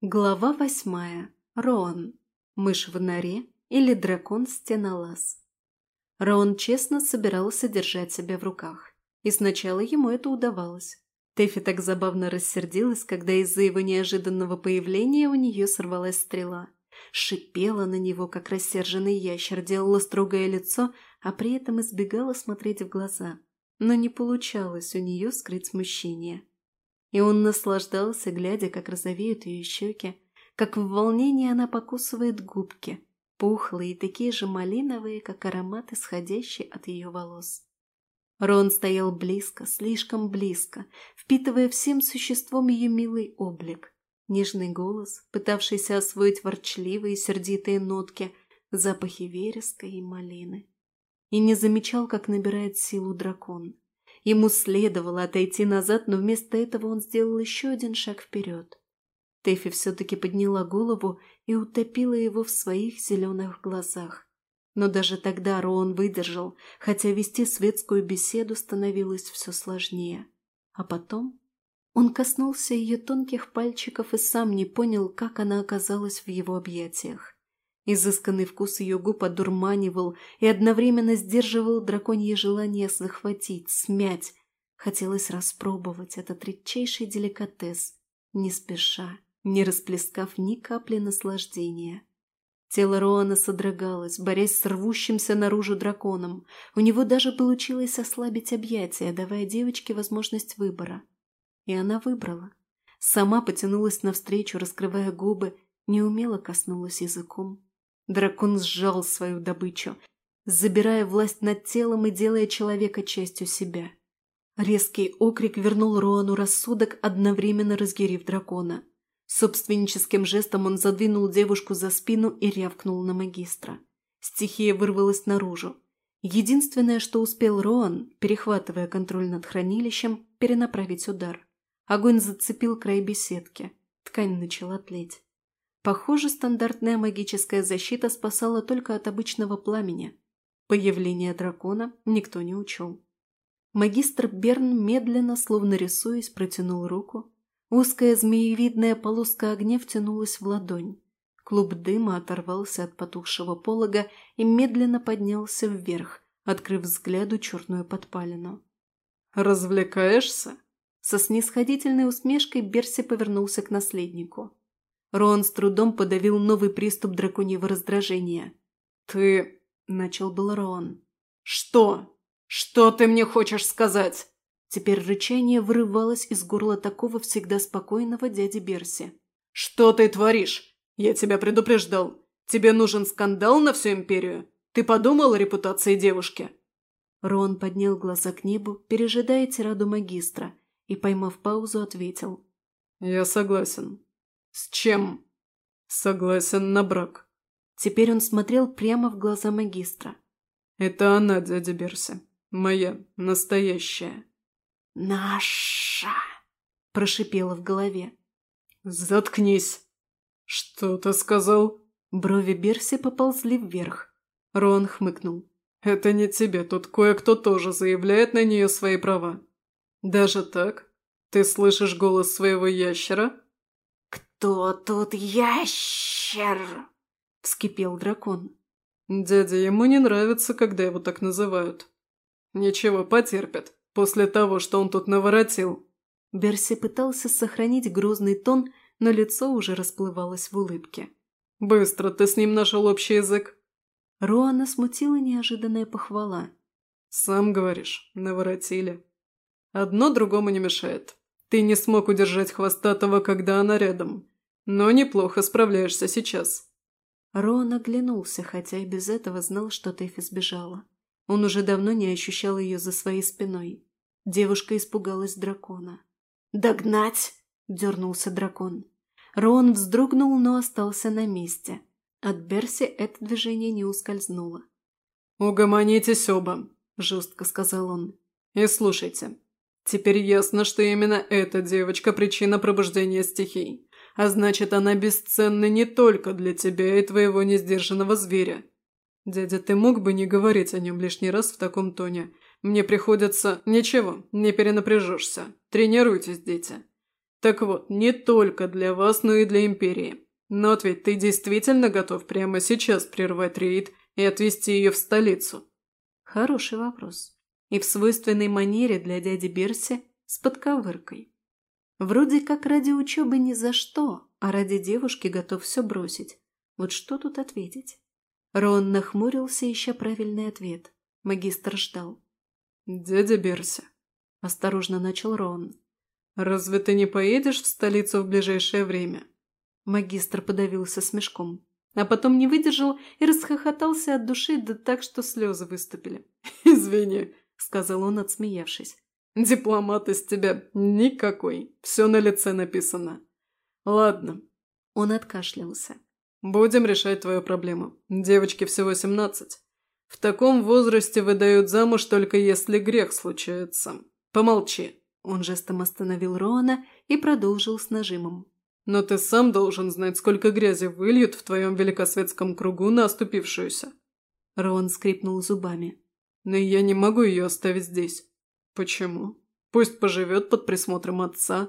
Глава восьмая. Роан. Мышь в норе или дракон-стенолаз. Роан честно собирался держать себя в руках. И сначала ему это удавалось. Тэфи так забавно рассердилась, когда из-за его неожиданного появления у нее сорвалась стрела. Шипела на него, как рассерженный ящер, делала строгое лицо, а при этом избегала смотреть в глаза. Но не получалось у нее скрыть смущение. И он наслаждался, глядя, как розовеют ее щеки, как в волнении она покусывает губки, пухлые и такие же малиновые, как аромат, исходящий от ее волос. Рон стоял близко, слишком близко, впитывая всем существом ее милый облик. Нежный голос, пытавшийся освоить ворчливые сердитые нотки, запахи вереска и малины. И не замечал, как набирает силу дракон. Ему следовало отойти назад, но вместо этого он сделал еще один шаг вперед. Тэфи все-таки подняла голову и утопила его в своих зеленых глазах. Но даже тогда Роан выдержал, хотя вести светскую беседу становилось все сложнее. А потом он коснулся ее тонких пальчиков и сам не понял, как она оказалась в его объятиях. Изысканный вкус ее губ одурманивал и одновременно сдерживал драконье желание захватить, смять. Хотелось распробовать этот редчайший деликатес, не спеша, не расплескав ни капли наслаждения. Тело Роана содрогалось, борясь с рвущимся наружу драконом. У него даже получилось ослабить объятия, давая девочке возможность выбора. И она выбрала. Сама потянулась навстречу, раскрывая губы, неумело коснулась языком. Дракон сжал свою добычу, забирая власть над телом и делая человека частью себя. Резкий окрик вернул Роану рассудок, одновременно разъярив дракона. Собственническим жестом он задвинул девушку за спину и рявкнул на магистра. Стихия вырвалась наружу. Единственное, что успел Роан, перехватывая контроль над хранилищем, перенаправить удар. Огонь зацепил край беседки. Ткань начала тлеть. Похоже, стандартная магическая защита спасала только от обычного пламени. Появление дракона никто не учел. Магистр Берн медленно, словно рисуясь, протянул руку. Узкая змеевидная полоска огня втянулась в ладонь. Клуб дыма оторвался от потухшего полога и медленно поднялся вверх, открыв взгляду черную подпалину. «Развлекаешься?» Со снисходительной усмешкой Берси повернулся к наследнику. Рон с трудом подавил новый приступ драконьего раздражения. «Ты...» – начал был Рон. «Что? Что ты мне хочешь сказать?» Теперь рычание вырывалось из горла такого всегда спокойного дяди Берси. «Что ты творишь? Я тебя предупреждал. Тебе нужен скандал на всю империю? Ты подумал о репутации девушки?» Рон поднял глаза к небу, пережидая тираду магистра, и, поймав паузу, ответил. «Я согласен. «С чем?» «Согласен на брак». Теперь он смотрел прямо в глаза магистра. «Это она, дядя Берси. Моя, настоящая». «Наша!» – прошипела в голове. «Заткнись!» «Что ты сказал?» Брови Берси поползли вверх. Рон хмыкнул. «Это не тебе, тут кое-кто тоже заявляет на нее свои права. Даже так? Ты слышишь голос своего ящера?» «Кто тут ящер?» – вскипел дракон. «Дядя, ему не нравится, когда его так называют. Ничего, потерпит, после того, что он тут наворотил». Берси пытался сохранить грозный тон, но лицо уже расплывалось в улыбке. «Быстро ты с ним нашел общий язык». Роана смутила неожиданная похвала. «Сам говоришь, наворотили. Одно другому не мешает. Ты не смог удержать Хвостатого, когда она рядом. Но неплохо справляешься сейчас». Рон оглянулся, хотя и без этого знал, что Тэфи сбежала. Он уже давно не ощущал ее за своей спиной. Девушка испугалась дракона. «Догнать!» – дернулся дракон. Рон вздрогнул, но остался на месте. От Берси это движение не ускользнуло. «Угомонитесь оба», – жестко сказал он. «И слушайте, Теперь ясно, что именно эта девочка – причина пробуждения стихий. А значит, она бесценна не только для тебя и твоего несдержанного зверя. Дядя, ты мог бы не говорить о нем лишний раз в таком тоне? Мне приходится... Ничего, не перенапряжешься. Тренируйтесь, дети. Так вот, не только для вас, но и для Империи. Но ответь, ты действительно готов прямо сейчас прервать рейд и отвезти ее в столицу? Хороший вопрос. И в свойственной манере для дяди Берси с подковыркой. Вроде как ради учебы ни за что, а ради девушки готов все бросить. Вот что тут ответить? Рон нахмурился, ища правильный ответ. Магистр ждал. «Дядя Берси», – осторожно начал Рон. «Разве ты не поедешь в столицу в ближайшее время?» Магистр подавился смешком, а потом не выдержал и расхохотался от души, да так, что слезы выступили. «Извини», – сказал он, отсмеявшись. «Дипломат из тебя никакой. Все на лице написано. Ладно». Он откашлялся. «Будем решать твою проблему. Девочке всего семнадцать. В таком возрасте выдают замуж только если грех случается. Помолчи». Он жестом остановил Роана и продолжил с нажимом. Но ты сам должен знать, сколько грязи выльют в твоем великосветском кругу на оступившуюся». Рон скрипнул зубами. «Но я не могу ее оставить здесь». «Почему? Пусть поживет под присмотром отца.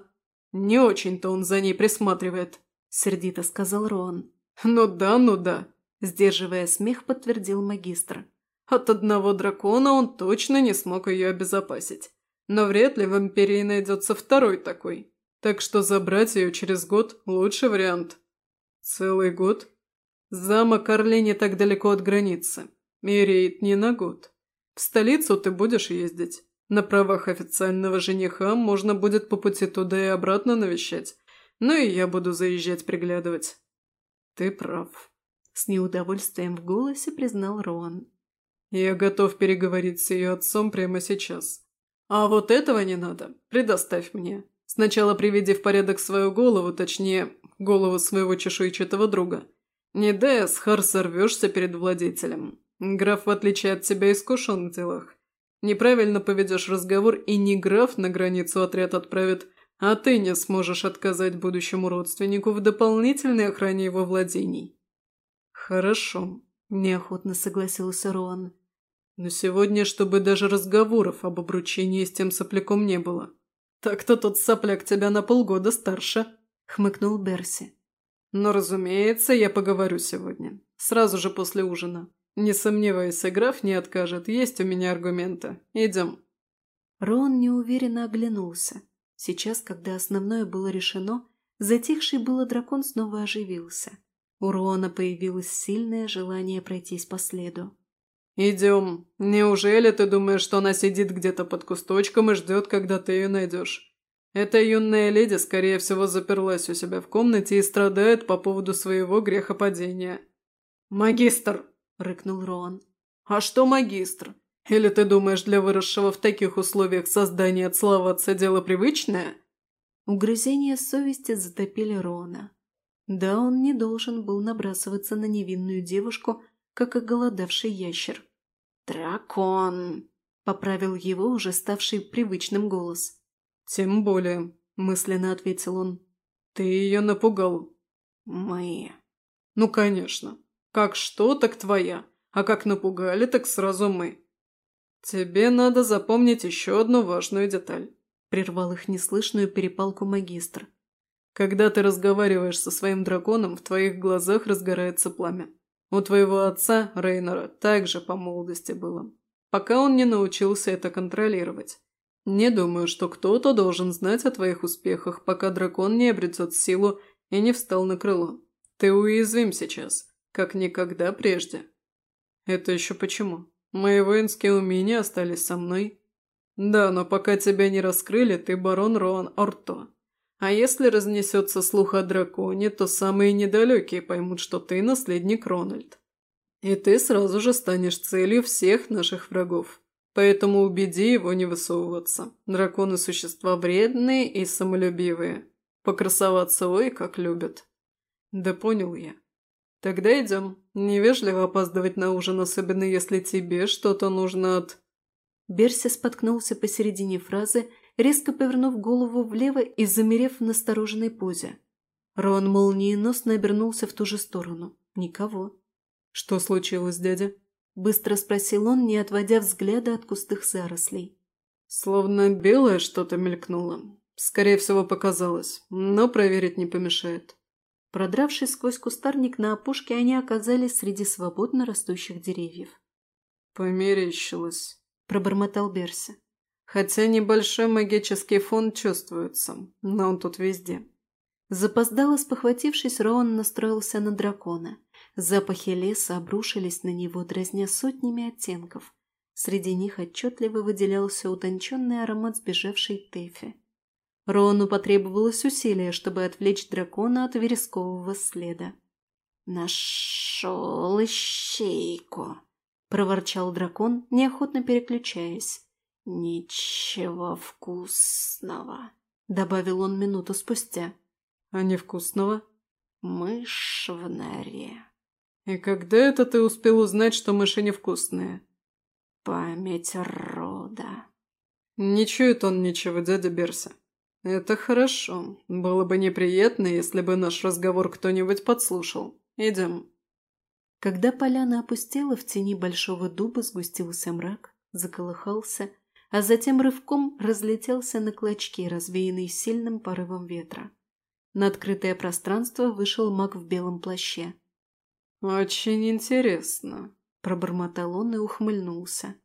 Не очень-то он за ней присматривает», – сердито сказал Рон. «Ну да, ну да», – сдерживая смех, подтвердил магистр. «От одного дракона он точно не смог ее обезопасить. Но вряд ли в Империи найдется второй такой. Так что забрать ее через год – лучший вариант. Целый год? Замок Орли не так далеко от границы. И не на год. В столицу ты будешь ездить. На правах официального жениха можно будет по пути туда и обратно навещать. Ну и я буду заезжать приглядывать. Ты прав. С неудовольствием в голосе признал Роан. Я готов переговорить с ее отцом прямо сейчас. А вот этого не надо. Предоставь мне. Сначала приведи в порядок свою голову, точнее, голову своего чешуйчатого друга. Не дай, Асхар, сорвешься перед владетелем. Граф, в отличие от тебя, искушен в делах. Неправильно поведешь разговор, и не граф на границу отряд отправит, а ты не сможешь отказать будущему родственнику в дополнительной охране его владений. Хорошо, неохотно согласился Роан. Но сегодня, чтобы даже разговоров об обручении с тем сопляком не было. «Так-то тот сопляк тебя на полгода старше», – хмыкнул Берси. «Но, разумеется, я поговорю сегодня. Сразу же после ужина. Не сомневайся, граф не откажет. Есть у меня аргументы. Идем». Рон неуверенно оглянулся. Сейчас, когда основное было решено, затихший было дракон снова оживился. У Рона появилось сильное желание пройтись по следу. «Идем. Неужели ты думаешь, что она сидит где-то под кусточком и ждет, когда ты ее найдешь? Эта юная леди, скорее всего, заперлась у себя в комнате и страдает по поводу своего грехопадения». «Магистр!» – рыкнул Роан. «А что магистр? Или ты думаешь, для выросшего в таких условиях создания целоваться дело привычное?» Угрызения совести затопили Рона. Да, он не должен был набрасываться на невинную девушку, как оголодавший ящер. «Дракон!» – поправил его уже ставший привычным голос. «Тем более», – мысленно ответил он. «Ты ее напугал». «Мы...» «Ну, конечно. Как что, так твоя. А как напугали, так сразу мы». «Тебе надо запомнить еще одну важную деталь», – прервал их неслышную перепалку магистр. «Когда ты разговариваешь со своим драконом, в твоих глазах разгорается пламя. У твоего отца, Рейнора, также по молодости было. Пока он не научился это контролировать. Не думаю, что кто-то должен знать о твоих успехах, пока дракон не обретет силу и не встал на крыло. Ты уязвим сейчас, как никогда прежде. Это еще почему? Мои воинские умения остались со мной. Да, но пока тебя не раскрыли, ты барон Роан Орто. А если разнесется слух о драконе, то самые недалекие поймут, что ты наследник Рональд. И ты сразу же станешь целью всех наших врагов. Поэтому убеди его не высовываться. Драконы – существа вредные и самолюбивые. Покрасоваться ой как любят. Да понял я. Тогда идем. Невежливо опаздывать на ужин, особенно если тебе что-то нужно от... Берси споткнулся посередине фразы резко повернув голову влево и замерев в настороженной позе. Рон молниеносно обернулся в ту же сторону. Никого. «Что случилось, дядя?» – быстро спросил он, не отводя взгляда от кустых зарослей. «Словно белое что-то мелькнуло. Скорее всего, показалось, но проверить не помешает. Продравшись сквозь кустарник на опушке, они оказались среди свободно растущих деревьев. «Померещилось», – пробормотал Берси. «Хотя небольшой магический фон чувствуется, но он тут везде». Запоздало спохватившись, Роан настроился на дракона. Запахи леса обрушились на него, дразня сотнями оттенков. Среди них отчетливо выделялся утонченный аромат сбежавшей Тэфи. Рону потребовалось усилие, чтобы отвлечь дракона от верескового следа. «Нашел ищейку!» – проворчал дракон, неохотно переключаясь. «Ничего вкусного!» – добавил он минуту спустя. «А невкусного?» «Мышь в норе». «И когда это ты успел узнать, что мыши невкусные?» «Память рода». «Не чует он ничего, дядя Берся. «Это хорошо. Было бы неприятно, если бы наш разговор кто-нибудь подслушал. Идем». Когда поляна опустела, в тени большого дуба сгустился мрак, заколыхался, а затем рывком разлетелся на клочки, развеянные сильным порывом ветра. На открытое пространство вышел маг в белом плаще. «Очень интересно», – пробормотал он и ухмыльнулся.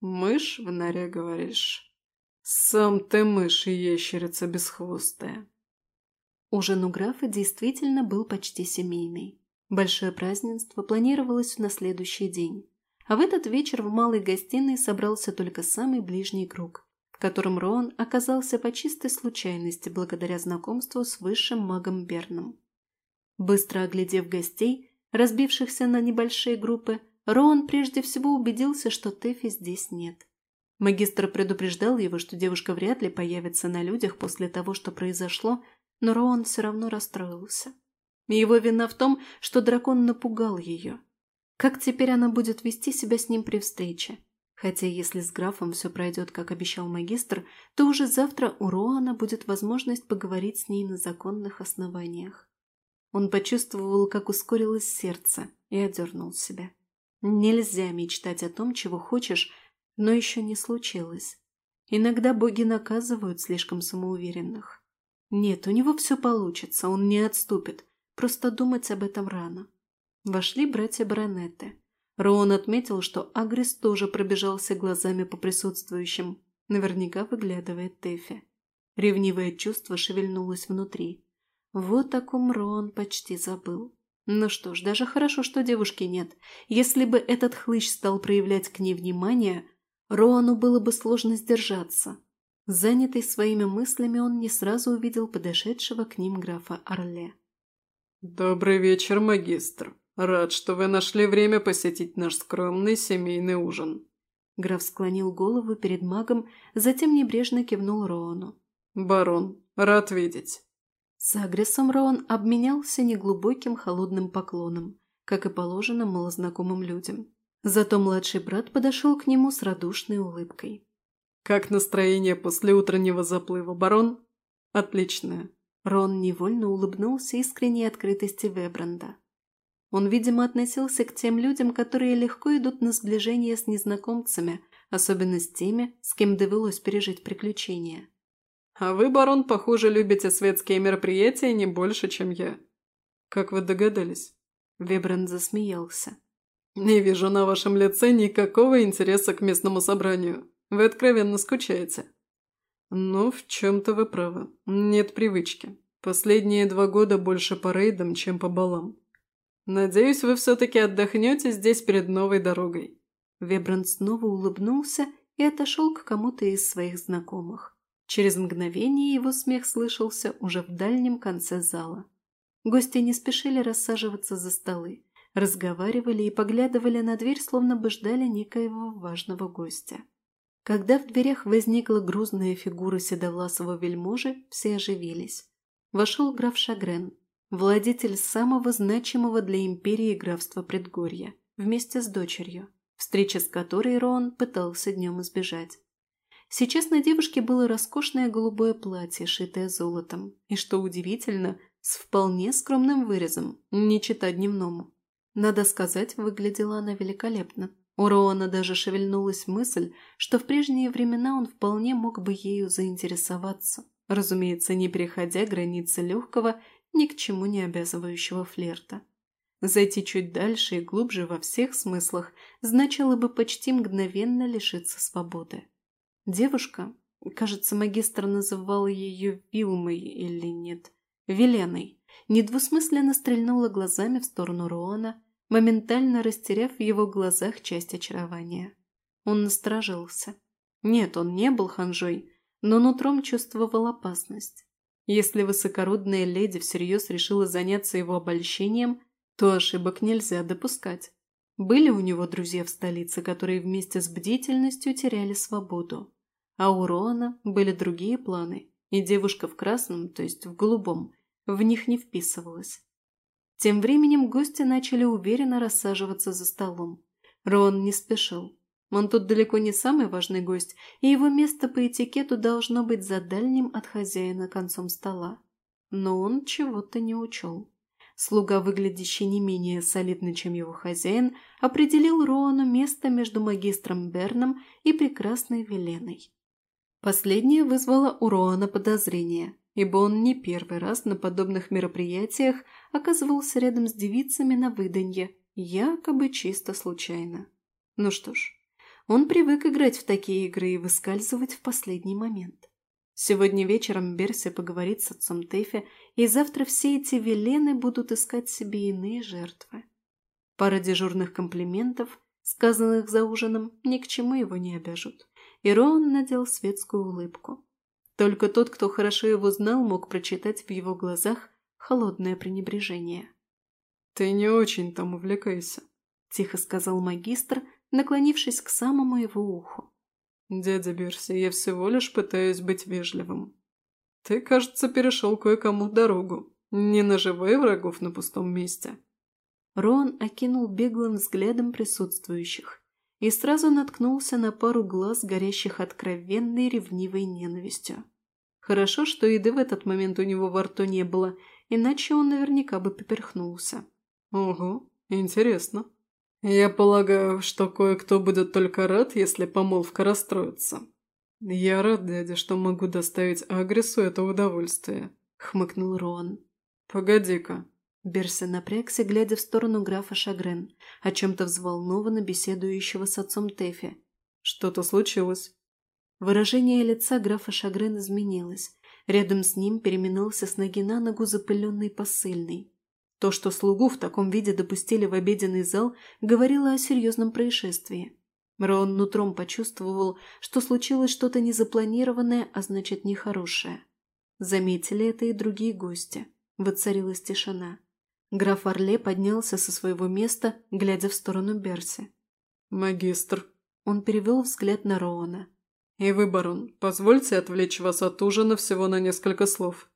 «Мышь в норе, говоришь?» «Сам ты мышь и ящерица бесхвостая». Ужин у графа действительно был почти семейный. Большое празднество планировалось на следующий день. А в этот вечер в малой гостиной собрался только самый ближний круг, в котором Роан оказался по чистой случайности благодаря знакомству с высшим магом Берном. Быстро оглядев гостей, разбившихся на небольшие группы, Роан прежде всего убедился, что Тэфи здесь нет. Магистр предупреждал его, что девушка вряд ли появится на людях после того, что произошло, но Роан все равно расстроился. Его вина в том, что дракон напугал ее. Как теперь она будет вести себя с ним при встрече? Хотя если с графом все пройдет, как обещал магистр, то уже завтра у Роана будет возможность поговорить с ней на законных основаниях. Он почувствовал, как ускорилось сердце, и одернул себя. Нельзя мечтать о том, чего хочешь, но еще не случилось. Иногда боги наказывают слишком самоуверенных. Нет, у него все получится, он не отступит, просто думать об этом рано. Вошли братья Баронетты. Роун отметил, что Агрис тоже пробежался глазами по присутствующим, наверняка выглядывает Тэфи. Ревнивое чувство шевельнулось внутри. Вот о ком Роан почти забыл. Ну что ж, даже хорошо, что девушки нет. Если бы этот хлыщ стал проявлять к ней внимание, Роану было бы сложно сдержаться. Занятый своими мыслями, он не сразу увидел подошедшего к ним графа Орле. «Добрый вечер, магистр. Рад, что вы нашли время посетить наш скромный семейный ужин». Граф склонил голову перед магом, затем небрежно кивнул Роану. «Барон, рад видеть». С Агресом Роан обменялся неглубоким холодным поклоном, как и положено малознакомым людям. Зато младший брат подошел к нему с радушной улыбкой. «Как настроение после утреннего заплыва, барон?» «Отличное». Рон невольно улыбнулся искренней открытости Вебранда. Он, видимо, относился к тем людям, которые легко идут на сближение с незнакомцами, особенно с теми, с кем довелось пережить приключения. «А вы, барон, похоже, любите светские мероприятия не больше, чем я. Как вы догадались?» Вебранд засмеялся. «Не вижу на вашем лице никакого интереса к местному собранию. Вы откровенно скучаете». «Ну, в чем-то вы правы. Нет привычки. Последние два года больше по рейдам, чем по балам. Надеюсь, вы все-таки отдохнете здесь перед новой дорогой». Вебранд снова улыбнулся и отошел к кому-то из своих знакомых. Через мгновение его смех слышался уже в дальнем конце зала. Гости не спешили рассаживаться за столы разговаривали и поглядывали на дверь, словно бы ждали некоего важного гостя. Когда в дверях возникла грузная фигура седовласого вельможи, все оживились. Вошел граф Шагрен, владетель самого значимого для империи графства Предгорья, вместе с дочерью, встреча с которой Рон пытался днем избежать. Сейчас на девушке было роскошное голубое платье, шитое золотом, и, что удивительно, с вполне скромным вырезом, не читать дневному. Надо сказать, выглядела она великолепно. У Роана даже шевельнулась мысль, что в прежние времена он вполне мог бы ею заинтересоваться. разумеется, не переходя границы легкого, ни к чему не обязывающего флирта. Зайти чуть дальше и глубже во всех смыслах значило бы почти мгновенно лишиться свободы. Девушка, кажется, магистр называл ее Вилмой или нет, Веленой, недвусмысленно стрельнула глазами в сторону Роана, моментально растеряв в его глазах часть очарования. Он насторожился. Нет, он не был ханжой, но нутром чувствовал опасность. Если высокородная леди всерьез решила заняться его обольщением, то ошибок нельзя допускать. Были у него друзья в столице, которые вместе с бдительностью теряли свободу. А у Роана были другие планы, и девушка в красном, то есть в голубом, в них не вписывалась. Тем временем гости начали уверенно рассаживаться за столом. Роан не спешил. Он тут далеко не самый важный гость, и его место по этикету должно быть за дальним от хозяина концом стола. Но он чего-то не учел. Слуга, выглядящий не менее солидно, чем его хозяин, определил Роану место между магистром Берном и прекрасной Веленой. Последнее вызвало у Роана подозрение, ибо он не первый раз на подобных мероприятиях оказывался рядом с девицами на выданье, якобы чисто случайно. Ну что ж, он привык играть в такие игры и выскальзывать в последний момент. Сегодня вечером Берси поговорит с отцом Тэфи, и завтра все эти велены будут искать себе иные жертвы. Пара дежурных комплиментов, сказанных за ужином, ни к чему его не обяжут. И Роан надел светскую улыбку. Только тот, кто хорошо его знал, мог прочитать в его глазах холодное пренебрежение. «Ты не очень там увлекайся», – тихо сказал магистр, наклонившись к самому его уху. «Дядя Берси, я всего лишь пытаюсь быть вежливым. Ты, кажется, перешел кое-кому дорогу. Не наживай врагов на пустом месте». Рон окинул беглым взглядом присутствующих и сразу наткнулся на пару глаз, горящих откровенной ревнивой ненавистью. Хорошо, что еды в этот момент у него во рту не было, иначе он наверняка бы поперхнулся. «Ого, интересно», «Я полагаю, что кое-кто будет только рад, если помолвка расстроится. Я рад, дядя, что могу доставить Агресу это удовольствие», — хмыкнул Рон. «Погоди-ка». Берси напрягся, глядя в сторону графа Шагрен, о чем-то взволнованно беседующего с отцом Тэфи. «Что-то случилось?» Выражение лица графа Шагрен изменилось. Рядом с ним переминался с ноги на ногу запыленный посыльный. То, что слугу в таком виде допустили в обеденный зал, говорило о серьезном происшествии. Рон нутром почувствовал, что случилось что-то незапланированное, а значит нехорошее. Заметили это и другие гости. Воцарилась тишина. Граф Орле поднялся со своего места, глядя в сторону Берси. «Магистр». Он перевел взгляд на Роуна. «И вы, барон, позвольте отвлечь вас от ужина всего на несколько слов».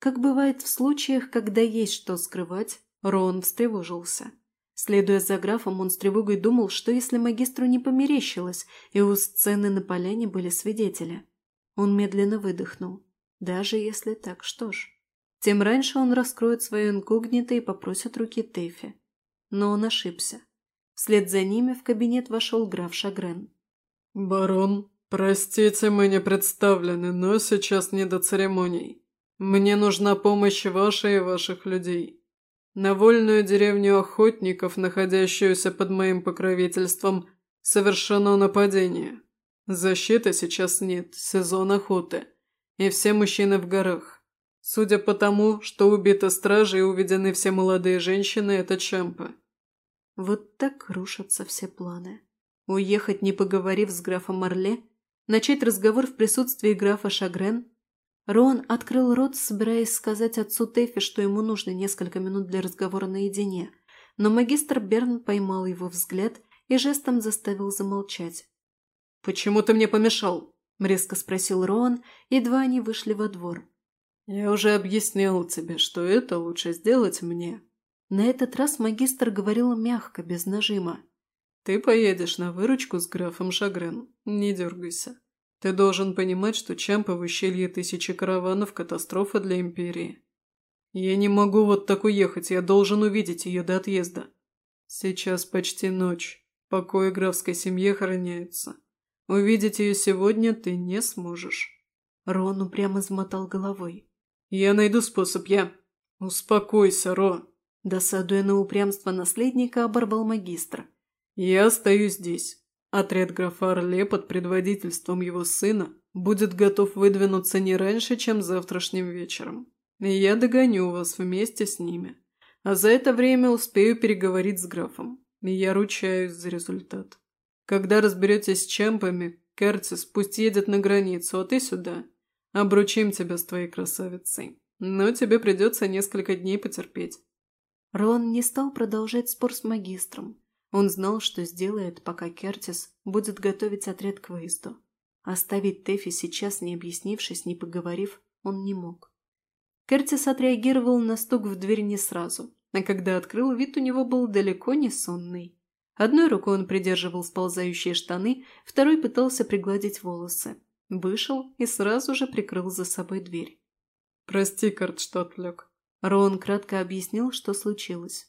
Как бывает в случаях, когда есть что скрывать, Рон встревожился. Следуя за графом, он с тревогой думал, что если магистру не померещилось, и у сцены на поляне были свидетели. Он медленно выдохнул. Даже если так, что ж. Тем раньше он раскроет свое инкогнито и попросит руки Тэфи. Но он ошибся. Вслед за ними в кабинет вошел граф Шагрен. «Барон, простите, мы не представлены, но сейчас не до церемоний. Мне нужна помощь ваша и ваших людей. На вольную деревню охотников, находящуюся под моим покровительством, совершено нападение. Защиты сейчас нет, сезон охоты. И все мужчины в горах. Судя по тому, что убиты стражи и уведены все молодые женщины, это чампы. Вот так рушатся все планы. Уехать, не поговорив с графом Орле, начать разговор в присутствии графа Шагрен – Рон открыл рот, собираясь сказать отцу Тэфи, что ему нужно несколько минут для разговора наедине, но магистр Берн поймал его взгляд и жестом заставил замолчать. «Почему ты мне помешал?» – резко спросил Рон, едва они вышли во двор. «Я уже объяснял тебе, что это лучше сделать мне». На этот раз магистр говорил мягко, без нажима. «Ты поедешь на выручку с графом Шагрен. Не дергайся. Ты должен понимать, что Чампа в ущелье тысячи караванов – катастрофа для Империи. Я не могу вот так уехать, я должен увидеть ее до отъезда. Сейчас почти ночь. Покои графской семьи охраняются. Увидеть ее сегодня ты не сможешь. Рон упрямо замотал головой. «Я найду способ, я...» «Успокойся, Ро!» Досадуя на упрямство наследника, оборвал магистр. «Я остаюсь здесь. Отряд графа Орле под предводительством его сына будет готов выдвинуться не раньше, чем завтрашним вечером. И я догоню вас вместе с ними. А за это время успею переговорить с графом. И я ручаюсь за результат. Когда разберетесь с чемпами, Керцис пусть едет на границу, а ты сюда. Обручим тебя с твоей красавицей. Но тебе придется несколько дней потерпеть. Рон не стал продолжать спор с магистром. Он знал, что сделает, пока Кертис будет готовить отряд к выезду. Оставить Тэфи сейчас, не объяснившись, не поговорив, он не мог. Кертис отреагировал на стук в дверь не сразу, а когда открыл, вид у него был далеко не сонный. Одной рукой он придерживал сползающие штаны, второй пытался пригладить волосы. Вышел и сразу же прикрыл за собой дверь. «Прости, Карт, что отвлек». Рон кратко объяснил, что случилось.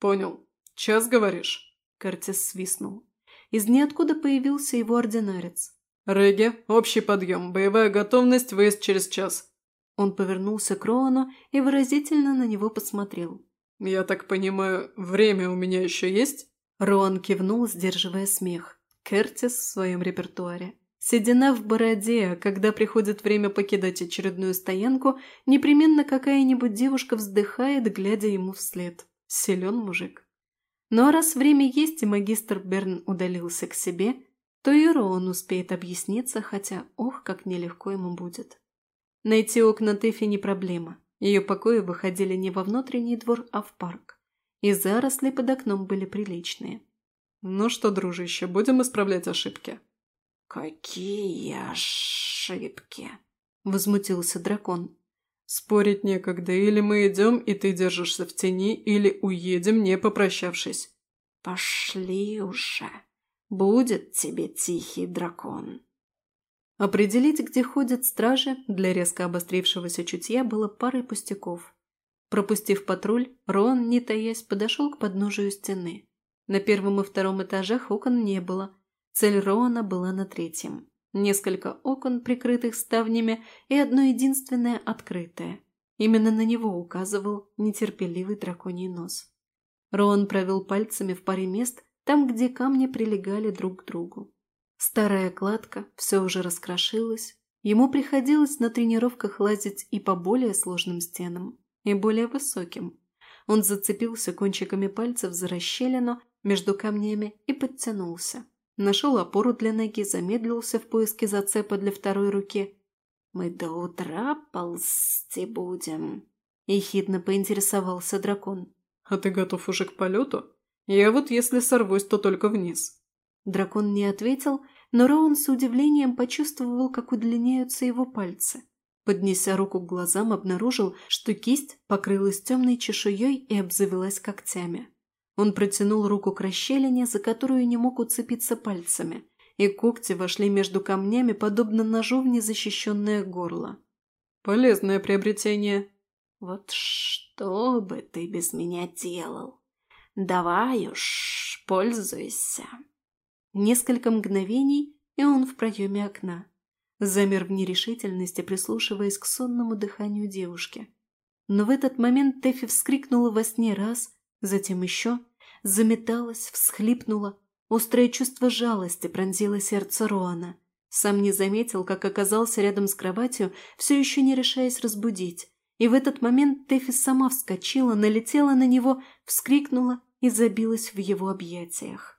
«Понял. Час говоришь?» Кертис свистнул. Из ниоткуда появился его ординарец. «Регги, общий подъем, боевая готовность, выезд через час». Он повернулся к Роану и выразительно на него посмотрел. «Я так понимаю, время у меня еще есть?» Роан кивнул, сдерживая смех. Кертис в своем репертуаре. Седина в бороде, а когда приходит время покидать очередную стоянку, непременно какая-нибудь девушка вздыхает, глядя ему вслед. Силен мужик. Но раз время есть и магистр Берн удалился к себе, то и Роун успеет объясниться, хотя ох, как нелегко ему будет. Найти окна Тэфи не проблема. Ее покои выходили не во внутренний двор, а в парк. И заросли под окном были приличные. «Ну что, дружище, будем исправлять ошибки?» «Какие ошибки?» – возмутился дракон. Спорить некогда, или мы идем, и ты держишься в тени, или уедем, не попрощавшись. Пошли уже. Будет тебе тихий дракон. Определить, где ходят стражи, для резко обострившегося чутья было парой пустяков. Пропустив патруль, Рон, не таясь, подошел к подножию стены. На первом и втором этажах окон не было. Цель Роана была на третьем. Несколько окон, прикрытых ставнями, и одно единственное открытое. Именно на него указывал нетерпеливый драконий нос. Роан провел пальцами в паре мест, там, где камни прилегали друг к другу. Старая кладка все уже раскрошилась. Ему приходилось на тренировках лазить и по более сложным стенам, и более высоким. Он зацепился кончиками пальцев за расщелину между камнями и подтянулся. Нашел опору для ноги, замедлился в поиске зацепа для второй руки. «Мы до утра ползти будем», – ехидно поинтересовался дракон. «А ты готов уже к полету? Я вот если сорвусь, то только вниз». Дракон не ответил, но Роун с удивлением почувствовал, как удлиняются его пальцы. Поднеся руку к глазам, обнаружил, что кисть покрылась темной чешуей и обзавелась когтями. Он протянул руку к расщелине, за которую не мог уцепиться пальцами, и когти вошли между камнями, подобно ножу в незащищенное горло. «Полезное приобретение». «Вот что бы ты без меня делал? Давай уж, пользуйся». Несколько мгновений, и он в проеме окна. Замер в нерешительности, прислушиваясь к сонному дыханию девушки. Но в этот момент Тэфи вскрикнула во сне раз, затем еще, заметалась, всхлипнула. Острое чувство жалости пронзило сердце Роана. Сам не заметил, как оказался рядом с кроватью, все еще не решаясь разбудить. И в этот момент Тэфи сама вскочила, налетела на него, вскрикнула и забилась в его объятиях.